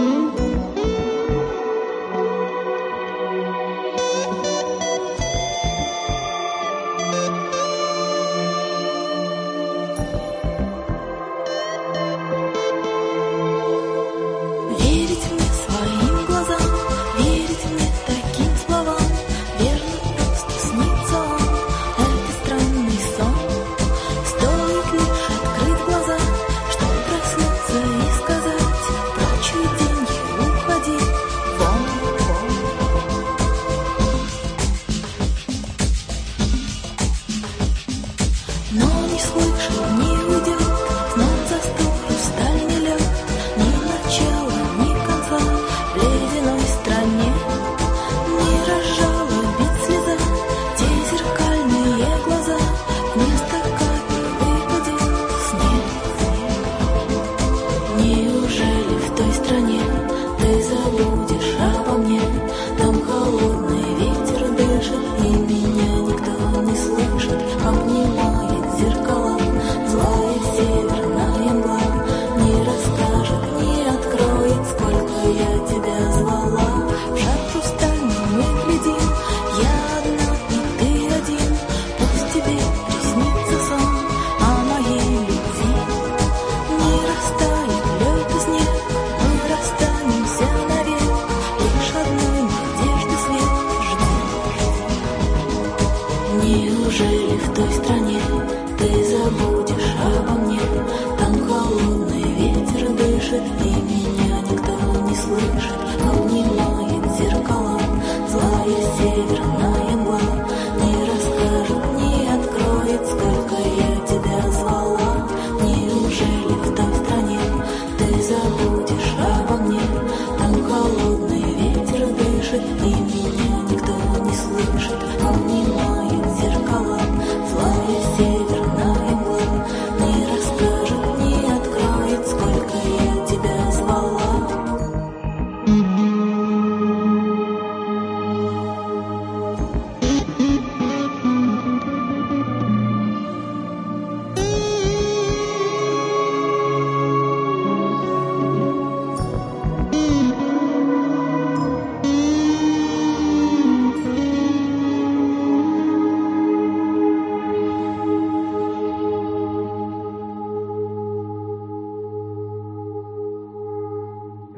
Mm-hmm. слышит, и меня никто не слышит, обнимает зеркала, злая северная мгла, не расскажет, не откроет, сколько я тебя звала. В жаркий мы глядим, я одна, и ты один, пусть тебе жили в той стране, ты забудешь обо мне. Там холодный ветер дышит, и меня никто не слышит. Обнимает зеркала, злая северная мгла. Не расскажет, не откроет, сколько я тебя звала. Неужели в той стране ты забудешь обо мне? Там холодный ветер дышит, и